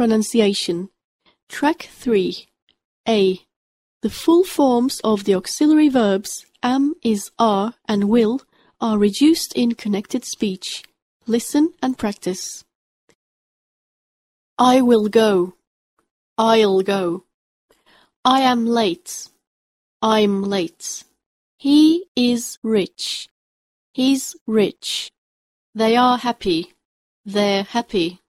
pronunciation. Track 3. A. The full forms of the auxiliary verbs am, is, are, and will are reduced in connected speech. Listen and practice. I will go. I'll go. I am late. I'm late. He is rich. He's rich. They are happy. They're happy.